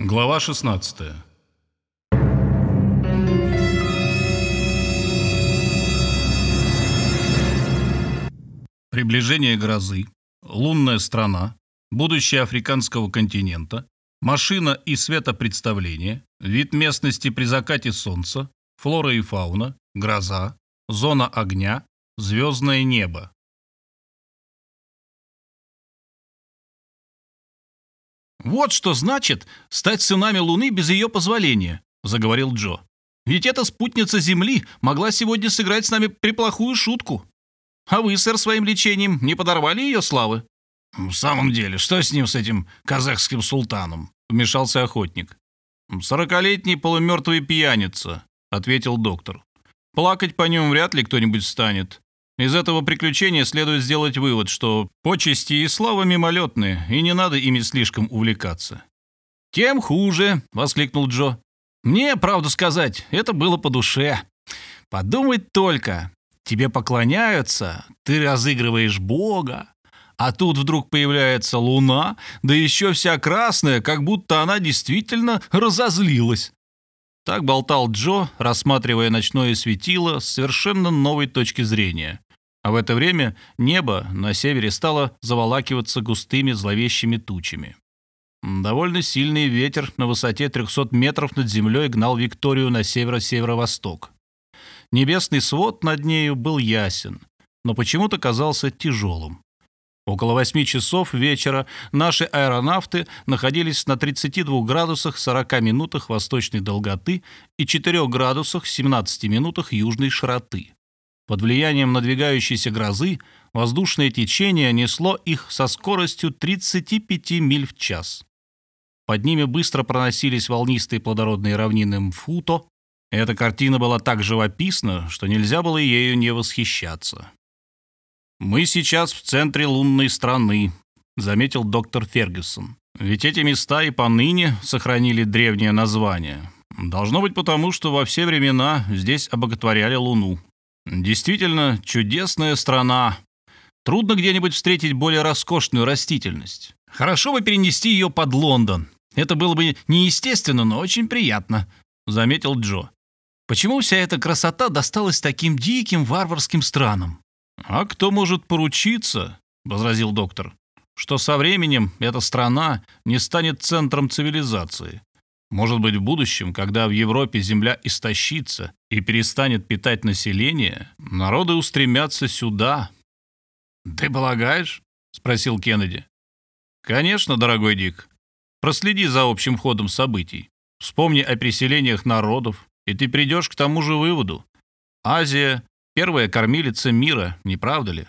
Глава 16 Приближение грозы, лунная страна, будущее африканского континента, машина и светопредставление, вид местности при закате солнца, флора и фауна, гроза, зона огня, звездное небо. «Вот что значит стать сынами Луны без ее позволения», — заговорил Джо. «Ведь эта спутница Земли могла сегодня сыграть с нами приплохую шутку. А вы, сэр, своим лечением не подорвали ее славы?» «В самом деле, что с ним, с этим казахским султаном?» — вмешался охотник. «Сорокалетний полумертвый пьяница», — ответил доктор. «Плакать по нем вряд ли кто-нибудь станет. Из этого приключения следует сделать вывод, что почести и слава мимолетные, и не надо ими слишком увлекаться. «Тем хуже!» — воскликнул Джо. «Мне, правду сказать, это было по душе. Подумать только, тебе поклоняются, ты разыгрываешь Бога, а тут вдруг появляется луна, да еще вся красная, как будто она действительно разозлилась». Так болтал Джо, рассматривая ночное светило с совершенно новой точки зрения. А в это время небо на севере стало заволакиваться густыми зловещими тучами. Довольно сильный ветер на высоте 300 метров над землей гнал Викторию на северо-северо-восток. Небесный свод над нею был ясен, но почему-то казался тяжелым. Около 8 часов вечера наши аэронавты находились на 32 градусах 40 минутах восточной долготы и 4 градусах 17 минутах южной широты. Под влиянием надвигающейся грозы воздушное течение несло их со скоростью 35 миль в час. Под ними быстро проносились волнистые плодородные равнины Мфуто. Эта картина была так живописна, что нельзя было ею не восхищаться. «Мы сейчас в центре лунной страны», — заметил доктор Фергюсон. «Ведь эти места и поныне сохранили древнее название. Должно быть потому, что во все времена здесь обоготворяли Луну. Действительно чудесная страна. Трудно где-нибудь встретить более роскошную растительность. Хорошо бы перенести ее под Лондон. Это было бы неестественно, но очень приятно», — заметил Джо. «Почему вся эта красота досталась таким диким варварским странам?» «А кто может поручиться?» — возразил доктор. «Что со временем эта страна не станет центром цивилизации. Может быть, в будущем, когда в Европе земля истощится и перестанет питать население, народы устремятся сюда. «Ты полагаешь?» — спросил Кеннеди. «Конечно, дорогой Дик. Проследи за общим ходом событий. Вспомни о переселениях народов, и ты придешь к тому же выводу. Азия — первая кормилица мира, не правда ли?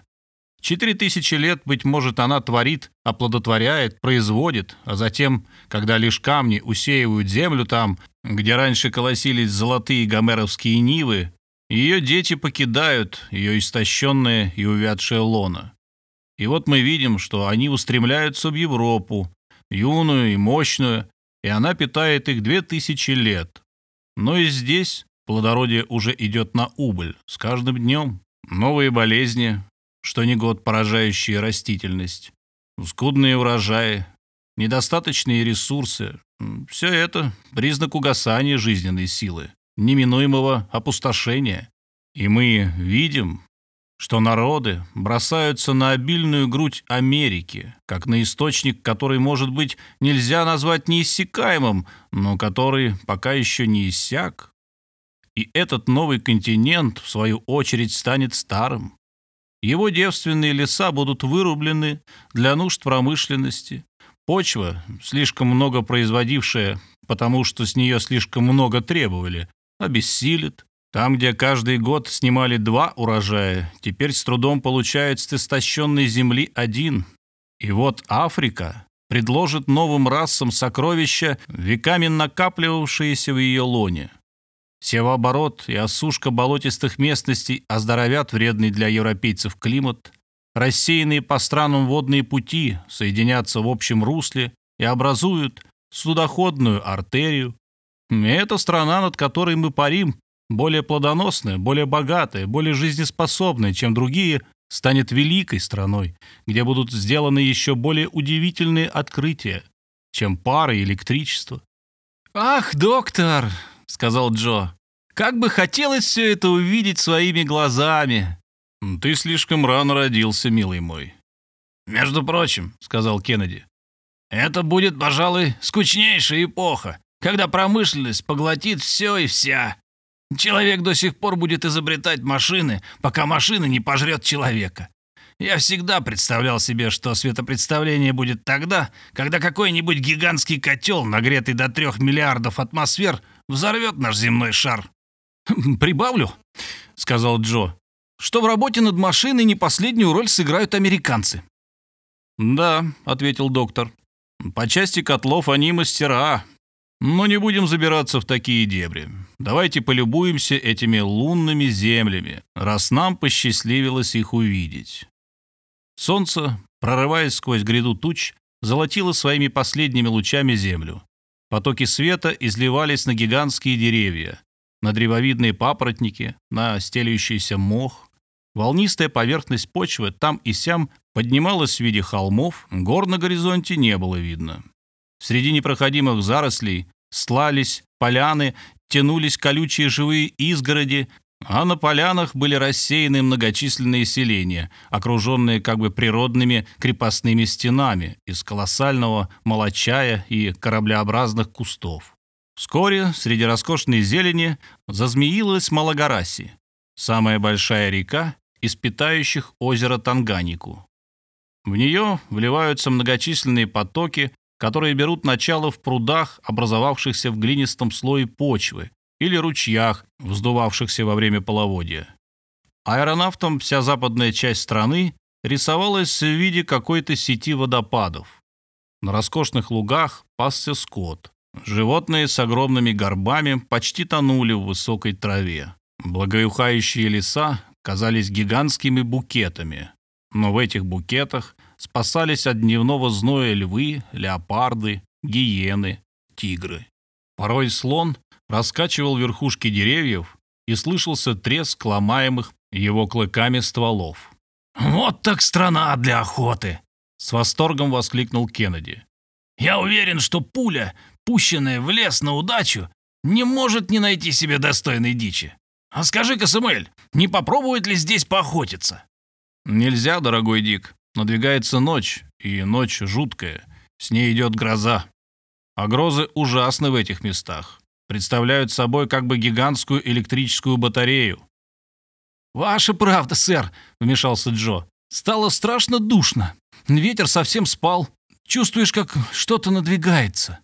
Четыре тысячи лет, быть может, она творит, оплодотворяет, производит, а затем, когда лишь камни усеивают землю там, где раньше колосились золотые гомеровские нивы, ее дети покидают ее истощенное и увядшее лоно. И вот мы видим, что они устремляются в Европу, юную и мощную, и она питает их две тысячи лет. Но и здесь плодородие уже идет на убыль с каждым днем. Новые болезни, что не год поражающие растительность, скудные урожаи, недостаточные ресурсы – все это признак угасания жизненной силы, неминуемого опустошения. И мы видим, что народы бросаются на обильную грудь Америки, как на источник, который, может быть, нельзя назвать неиссякаемым, но который пока еще не иссяк. И этот новый континент, в свою очередь, станет старым, его девственные леса будут вырублены для нужд промышленности. Почва, слишком много производившая, потому что с нее слишком много требовали, обессилит. Там, где каждый год снимали два урожая, теперь с трудом получают с истощенной земли один. И вот Африка предложит новым расам сокровища, веками накапливавшиеся в ее лоне. Севооборот и осушка болотистых местностей оздоровят вредный для европейцев климат. Рассеянные по странам водные пути соединятся в общем русле и образуют судоходную артерию. И эта страна, над которой мы парим, более плодоносная, более богатая, более жизнеспособная, чем другие, станет великой страной, где будут сделаны еще более удивительные открытия, чем пара и электричество. «Ах, доктор!» — сказал Джо. «Как бы хотелось все это увидеть своими глазами!» «Ты слишком рано родился, милый мой». «Между прочим», — сказал Кеннеди, — «это будет, пожалуй, скучнейшая эпоха, когда промышленность поглотит все и вся. Человек до сих пор будет изобретать машины, пока машина не пожрет человека. Я всегда представлял себе, что светопредставление будет тогда, когда какой-нибудь гигантский котел, нагретый до трех миллиардов атмосфер, взорвет наш земной шар. «Прибавлю», — сказал Джо, — «что в работе над машиной не последнюю роль сыграют американцы». «Да», — ответил доктор, — «по части котлов они мастера, но не будем забираться в такие дебри. Давайте полюбуемся этими лунными землями, раз нам посчастливилось их увидеть. Солнце, прорываясь сквозь гряду туч, золотило своими последними лучами землю. Потоки света изливались на гигантские деревья, на древовидные папоротники, на стелющийся мох. Волнистая поверхность почвы там и сям поднималась в виде холмов, гор на горизонте не было видно. Среди непроходимых зарослей слались поляны, тянулись колючие живые изгороди, а на полянах были рассеяны многочисленные селения, окруженные как бы природными крепостными стенами из колоссального молочая и кораблеобразных кустов. Вскоре среди роскошной зелени зазмеилась Малагараси, самая большая река из питающих озеро Танганику. В нее вливаются многочисленные потоки, которые берут начало в прудах, образовавшихся в глинистом слое почвы, или ручьях, вздувавшихся во время половодья. Аэронавтам вся западная часть страны рисовалась в виде какой-то сети водопадов. На роскошных лугах пасся скот. Животные с огромными горбами почти тонули в высокой траве. Благоухающие леса казались гигантскими букетами. Но в этих букетах спасались от дневного зноя львы, леопарды, гиены, тигры. Порой слон раскачивал верхушки деревьев, и слышался треск ломаемых его клыками стволов. «Вот так страна для охоты!» — с восторгом воскликнул Кеннеди. «Я уверен, что пуля, пущенная в лес на удачу, не может не найти себе достойной дичи. А скажи-ка, Самуэль, не попробует ли здесь поохотиться?» «Нельзя, дорогой Дик. Надвигается ночь, и ночь жуткая. С ней идет гроза. А грозы ужасны в этих местах представляют собой как бы гигантскую электрическую батарею. «Ваша правда, сэр», — вмешался Джо. «Стало страшно душно. Ветер совсем спал. Чувствуешь, как что-то надвигается».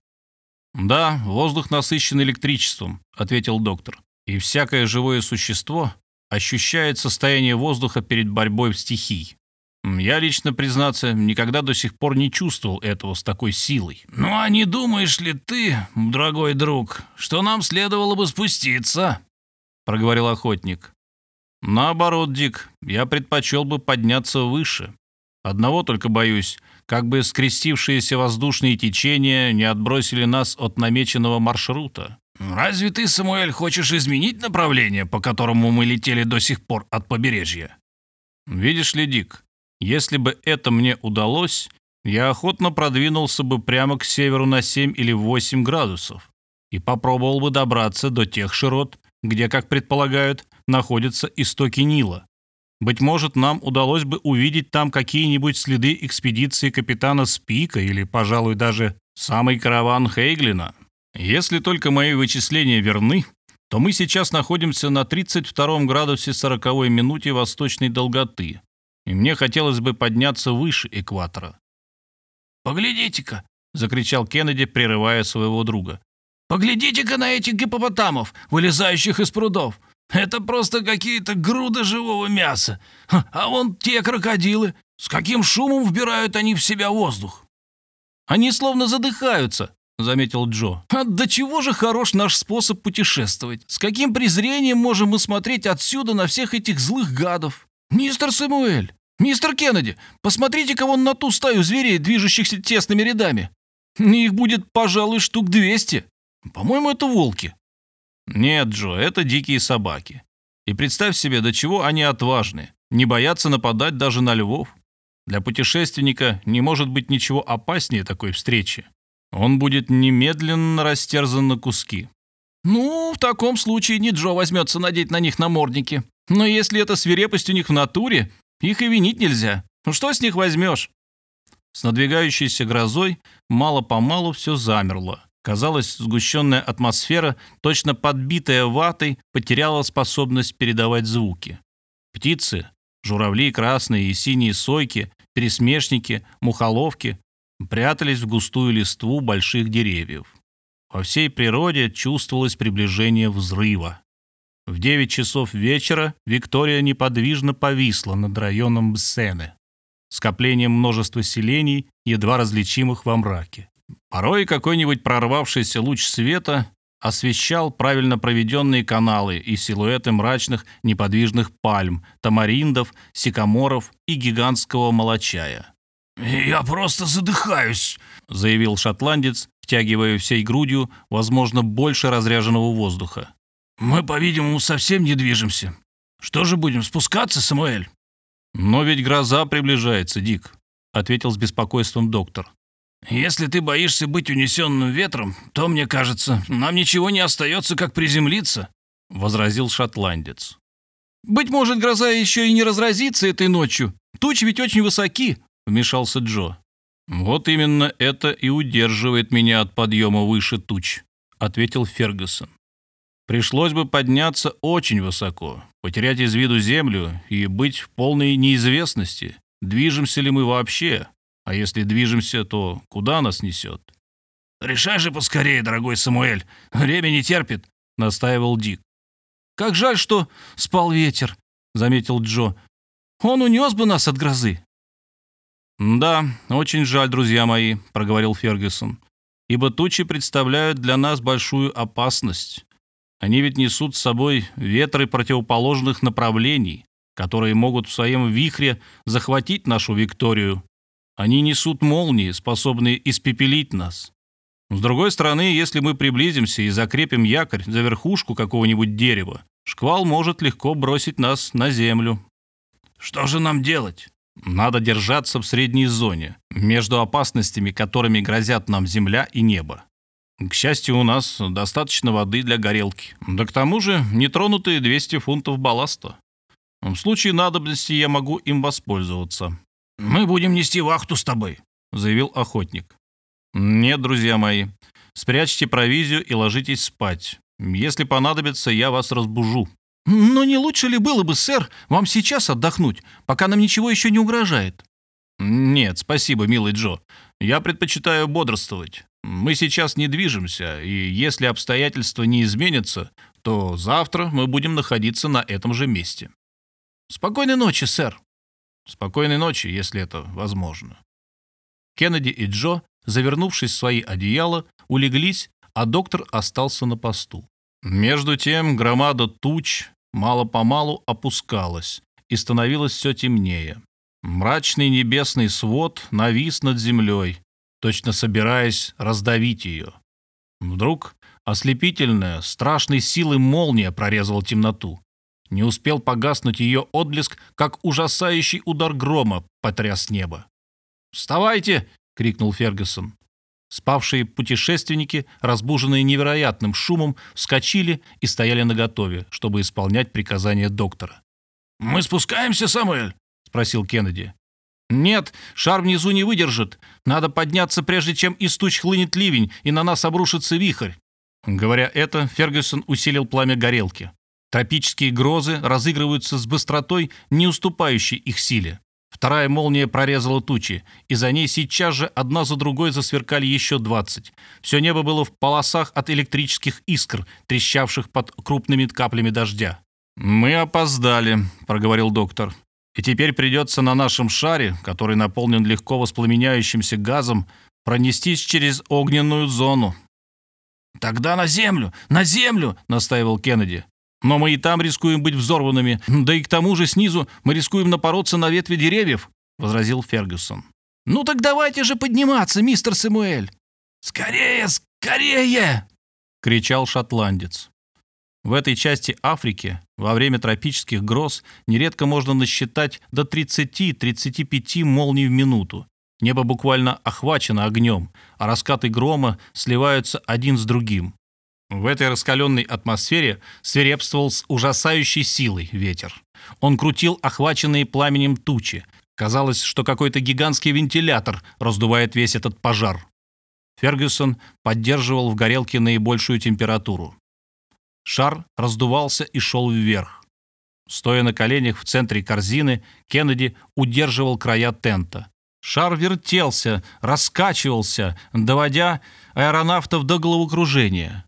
«Да, воздух насыщен электричеством», — ответил доктор. «И всякое живое существо ощущает состояние воздуха перед борьбой в стихий. Я лично, признаться, никогда до сих пор не чувствовал этого с такой силой. «Ну а не думаешь ли ты, дорогой друг, что нам следовало бы спуститься?» — проговорил охотник. «Наоборот, Дик, я предпочел бы подняться выше. Одного только боюсь, как бы скрестившиеся воздушные течения не отбросили нас от намеченного маршрута». «Разве ты, Самуэль, хочешь изменить направление, по которому мы летели до сих пор от побережья?» «Видишь ли, Дик, если бы это мне удалось, я охотно продвинулся бы прямо к северу на 7 или 8 градусов и попробовал бы добраться до тех широт, где, как предполагают, находятся истоки Нила. Быть может, нам удалось бы увидеть там какие-нибудь следы экспедиции капитана Спика или, пожалуй, даже самый караван Хейглина. Если только мои вычисления верны, то мы сейчас находимся на 32 градусе 40 минуте восточной долготы, и мне хотелось бы подняться выше экватора. «Поглядите-ка!» — закричал Кеннеди, прерывая своего друга. «Поглядите-ка на этих гипопотамов, вылезающих из прудов! Это просто какие-то груды живого мяса! А вон те крокодилы! С каким шумом вбирают они в себя воздух!» «Они словно задыхаются», — заметил Джо. «А до чего же хорош наш способ путешествовать? С каким презрением можем мы смотреть отсюда на всех этих злых гадов? Мистер Самуэль, мистер Кеннеди, посмотрите-ка вон на ту стаю зверей, движущихся тесными рядами. Их будет, пожалуй, штук двести. По-моему, это волки». «Нет, Джо, это дикие собаки. И представь себе, до чего они отважны, не боятся нападать даже на львов. Для путешественника не может быть ничего опаснее такой встречи. он будет немедленно растерзан на куски. Ну, в таком случае не Джо возьмется надеть на них намордники. Но если это свирепость у них в натуре, их и винить нельзя. Ну что с них возьмешь? С надвигающейся грозой мало-помалу все замерло. Казалось, сгущенная атмосфера, точно подбитая ватой, потеряла способность передавать звуки. Птицы, журавли красные и синие сойки, пересмешники, мухоловки прятались в густую листву больших деревьев. Во всей природе чувствовалось приближение взрыва. В 9 часов вечера Виктория неподвижно повисла над районом Бсены, скоплением множества селений, едва различимых во мраке. Порой какой-нибудь прорвавшийся луч света освещал правильно проведенные каналы и силуэты мрачных неподвижных пальм, тамариндов, сикаморов и гигантского молочая. «Я просто задыхаюсь», — заявил шотландец, втягивая всей грудью, возможно, больше разряженного воздуха. «Мы, по-видимому, совсем не движемся. Что же будем, спускаться, Самуэль?» «Но ведь гроза приближается, Дик», — ответил с беспокойством доктор. «Если ты боишься быть унесенным ветром, то, мне кажется, нам ничего не остается, как приземлиться», — возразил шотландец. «Быть может, гроза еще и не разразится этой ночью. Тучи ведь очень высоки», — вмешался Джо. «Вот именно это и удерживает меня от подъема выше туч», — ответил Фергюсон. «Пришлось бы подняться очень высоко, потерять из виду землю и быть в полной неизвестности, движемся ли мы вообще, а если движемся, то куда нас несет?» «Решай же поскорее, дорогой Самуэль, время не терпит», — настаивал Дик. «Как жаль, что спал ветер», — заметил Джо. «Он унес бы нас от грозы». «Да, очень жаль, друзья мои», — проговорил Фергюсон, «ибо тучи представляют для нас большую опасность. Они ведь несут с собой ветры противоположных направлений, которые могут в своем вихре захватить нашу Викторию они несут молнии, способные испепелить нас. С другой стороны, если мы приблизимся и закрепим якорь за верхушку какого-нибудь дерева, шквал может легко бросить нас на землю. Что же нам делать? Надо держаться в средней зоне, между опасностями, которыми грозят нам земля и небо. К счастью, у нас достаточно воды для горелки. Да к тому же нетронутые 200 фунтов балласта. В случае надобности я могу им воспользоваться. «Мы будем нести вахту с тобой», — заявил охотник. «Нет, друзья мои, спрячьте провизию и ложитесь спать. Если понадобится, я вас разбужу». «Но не лучше ли было бы, сэр, вам сейчас отдохнуть, пока нам ничего еще не угрожает?» «Нет, спасибо, милый Джо. Я предпочитаю бодрствовать. Мы сейчас не движемся, и если обстоятельства не изменятся, то завтра мы будем находиться на этом же месте». «Спокойной ночи, сэр». Спокойной ночи, если это возможно. Кеннеди и Джо, завернувшись в свои одеяла, улеглись, а доктор остался на посту. Между тем громада туч мало-помалу опускалась и становилось все темнее. Мрачный небесный свод навис над землей, точно собираясь раздавить ее. Вдруг ослепительная, страшной силой молния прорезала темноту. Не успел погаснуть ее отблеск, как ужасающий удар грома потряс небо. «Вставайте!» — крикнул Фергюсон. Спавшие путешественники, разбуженные невероятным шумом, вскочили и стояли наготове, чтобы исполнять приказания доктора. «Мы спускаемся, Самуэль?» — спросил Кеннеди. «Нет, шар внизу не выдержит. Надо подняться, прежде чем из туч хлынет ливень, и на нас обрушится вихрь». Говоря это, Фергюсон усилил пламя горелки. Тропические грозы разыгрываются с быстротой, не уступающей их силе. Вторая молния прорезала тучи, и за ней сейчас же одна за другой засверкали еще двадцать. Все небо было в полосах от электрических искр, трещавших под крупными каплями дождя. «Мы опоздали», — проговорил доктор. «И теперь придется на нашем шаре, который наполнен легко воспламеняющимся газом, пронестись через огненную зону». «Тогда на землю! На землю!» — настаивал Кеннеди. Но мы и там рискуем быть взорванными. Да и к тому же снизу мы рискуем напороться на ветви деревьев», — возразил Фергюсон. «Ну так давайте же подниматься, мистер Самуэль!» «Скорее, скорее!» — кричал шотландец. В этой части Африки во время тропических гроз нередко можно насчитать до 30-35 молний в минуту. Небо буквально охвачено огнем, а раскаты грома сливаются один с другим. В этой раскаленной атмосфере свирепствовал с ужасающей силой ветер. Он крутил охваченные пламенем тучи. Казалось, что какой-то гигантский вентилятор раздувает весь этот пожар. Фергюсон поддерживал в горелке наибольшую температуру. Шар раздувался и шел вверх. Стоя на коленях в центре корзины, Кеннеди удерживал края тента. Шар вертелся, раскачивался, доводя аэронавтов до головокружения.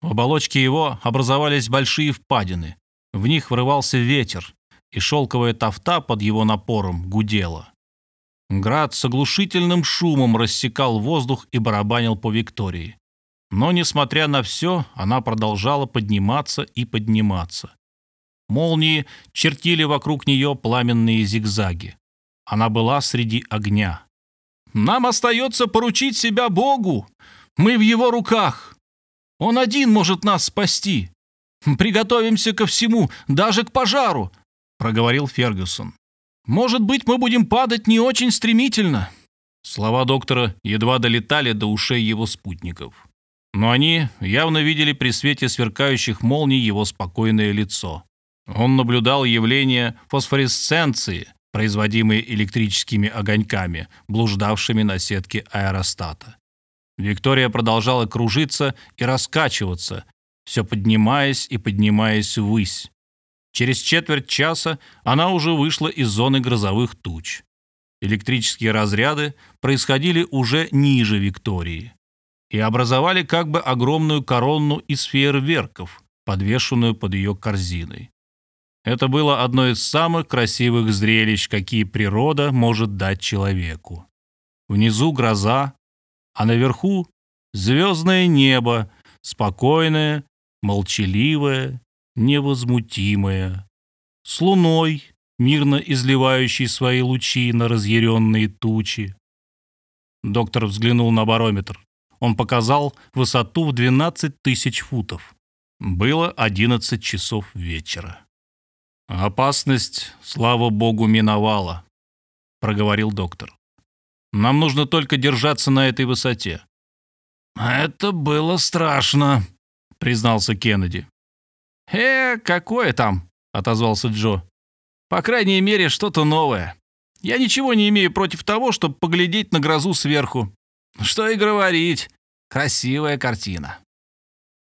В оболочке его образовались большие впадины. В них врывался ветер, и шелковая тафта под его напором гудела. Град с оглушительным шумом рассекал воздух и барабанил по Виктории. Но, несмотря на все, она продолжала подниматься и подниматься. Молнии чертили вокруг нее пламенные зигзаги. Она была среди огня. «Нам остается поручить себя Богу. Мы в Его руках. Он один может нас спасти. Приготовимся ко всему, даже к пожару», — проговорил Фергюсон. «Может быть, мы будем падать не очень стремительно». Слова доктора едва долетали до ушей его спутников. Но они явно видели при свете сверкающих молний его спокойное лицо. Он наблюдал явление фосфоресценции, производимые электрическими огоньками, блуждавшими на сетке аэростата. Виктория продолжала кружиться и раскачиваться, все поднимаясь и поднимаясь ввысь. Через четверть часа она уже вышла из зоны грозовых туч. Электрические разряды происходили уже ниже Виктории и образовали как бы огромную корону из фейерверков, подвешенную под ее корзиной. Это было одно из самых красивых зрелищ, какие природа может дать человеку. Внизу гроза, а наверху звездное небо, спокойное, молчаливое, невозмутимое, с луной, мирно изливающей свои лучи на разъяренные тучи. Доктор взглянул на барометр. Он показал высоту в 12 тысяч футов. Было 11 часов вечера. «Опасность, слава богу, миновала», — проговорил доктор. «Нам нужно только держаться на этой высоте». «Это было страшно», — признался Кеннеди. «Э, какое там?» — отозвался Джо. «По крайней мере, что-то новое. Я ничего не имею против того, чтобы поглядеть на грозу сверху. Что и говорить, красивая картина».